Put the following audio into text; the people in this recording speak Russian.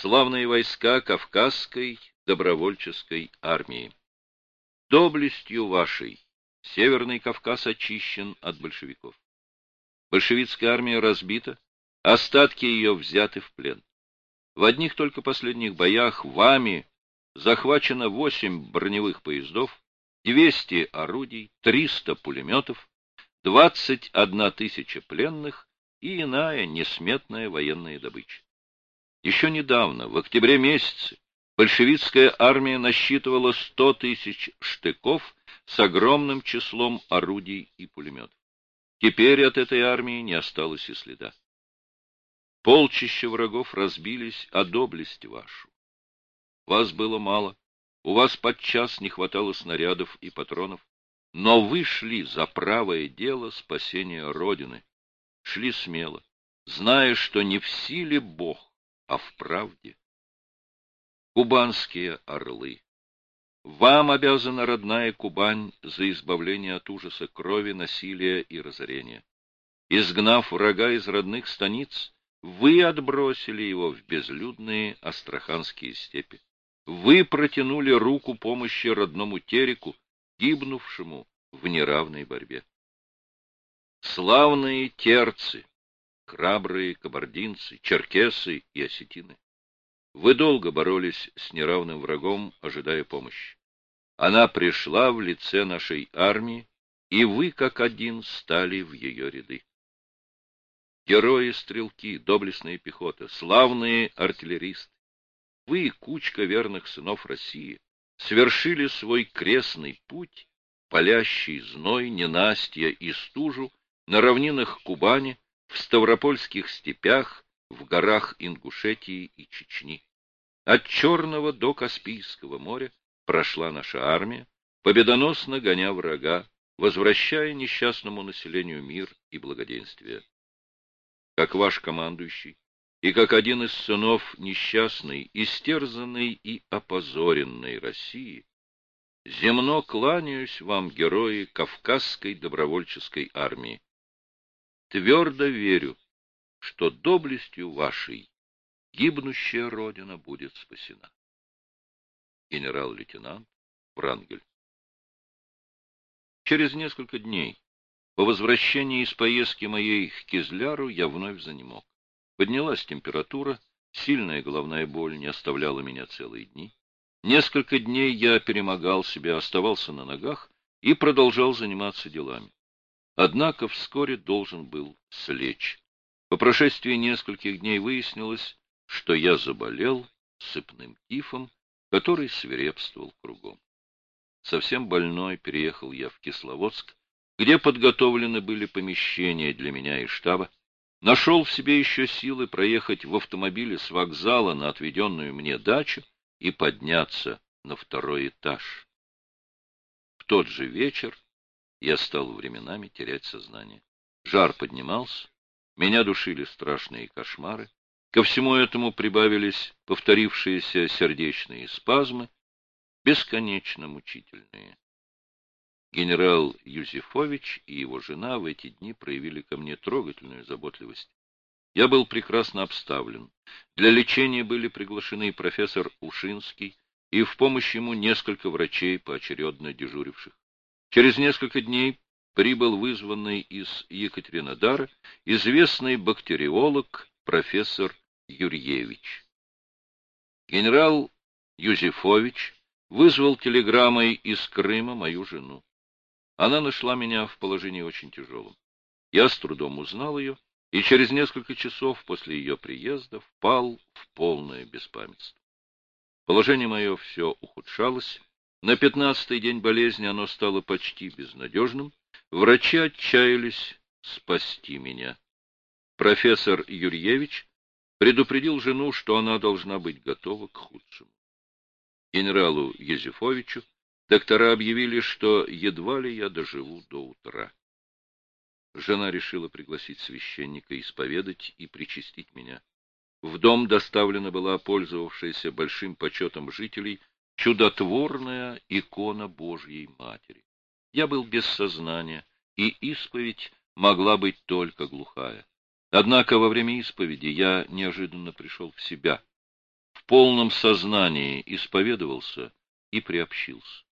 славные войска Кавказской добровольческой армии. Доблестью вашей Северный Кавказ очищен от большевиков. Большевистская армия разбита, остатки ее взяты в плен. В одних только последних боях вами захвачено 8 броневых поездов, 200 орудий, 300 пулеметов, 21 тысяча пленных и иная несметная военная добыча. Еще недавно, в октябре месяце, большевистская армия насчитывала 100 тысяч штыков с огромным числом орудий и пулеметов. Теперь от этой армии не осталось и следа. Полчища врагов разбились о доблесть вашу. Вас было мало, у вас подчас не хватало снарядов и патронов, но вы шли за правое дело спасения Родины, шли смело, зная, что не в силе Бог, а в правде. Кубанские орлы. Вам обязана родная Кубань за избавление от ужаса крови, насилия и разорения. Изгнав врага из родных станиц, вы отбросили его в безлюдные астраханские степи. Вы протянули руку помощи родному Тереку, гибнувшему в неравной борьбе. Славные терцы, храбрые кабардинцы, черкесы и осетины. Вы долго боролись с неравным врагом, ожидая помощи. Она пришла в лице нашей армии, и вы, как один, стали в ее ряды. Герои-стрелки, доблестная пехота, славные артиллеристы, вы, кучка верных сынов России, совершили свой крестный путь, палящий зной, ненастья и стужу, на равнинах Кубани, в Ставропольских степях, в горах Ингушетии и Чечни. От Черного до Каспийского моря прошла наша армия, победоносно гоня врага, возвращая несчастному населению мир и благоденствие. Как ваш командующий и как один из сынов несчастной, истерзанной и опозоренной России, земно кланяюсь вам, герои Кавказской добровольческой армии твердо верю, что доблестью вашей гибнущая Родина будет спасена. Генерал-лейтенант Врангель Через несколько дней, по возвращении из поездки моей к Кизляру, я вновь занемог. Поднялась температура, сильная головная боль не оставляла меня целые дни. Несколько дней я перемогал себя, оставался на ногах и продолжал заниматься делами. Однако вскоре должен был слечь. По прошествии нескольких дней выяснилось, что я заболел сыпным тифом, который свирепствовал кругом. Совсем больной переехал я в Кисловодск, где подготовлены были помещения для меня и штаба. Нашел в себе еще силы проехать в автомобиле с вокзала на отведенную мне дачу и подняться на второй этаж. В тот же вечер я стал временами терять сознание. Жар поднимался, меня душили страшные кошмары. Ко всему этому прибавились повторившиеся сердечные спазмы, бесконечно мучительные. Генерал Юзефович и его жена в эти дни проявили ко мне трогательную заботливость. Я был прекрасно обставлен. Для лечения были приглашены профессор Ушинский и в помощь ему несколько врачей, поочередно дежуривших. Через несколько дней прибыл вызванный из Екатеринодара известный бактериолог профессор Юрьевич. Генерал Юзефович вызвал телеграммой из Крыма мою жену. Она нашла меня в положении очень тяжелом. Я с трудом узнал ее, и через несколько часов после ее приезда впал в полное беспамятство. Положение мое все ухудшалось, на пятнадцатый день болезни оно стало почти безнадежным. Врачи отчаялись спасти меня. Профессор Юрьевич предупредил жену, что она должна быть готова к худшему. Генералу Езефовичу доктора объявили, что едва ли я доживу до утра. Жена решила пригласить священника исповедать и причастить меня. В дом доставлена была пользовавшаяся большим почетом жителей чудотворная икона Божьей Матери. Я был без сознания, и исповедь могла быть только глухая. Однако во время исповеди я неожиданно пришел в себя. полном сознании исповедовался и приобщился.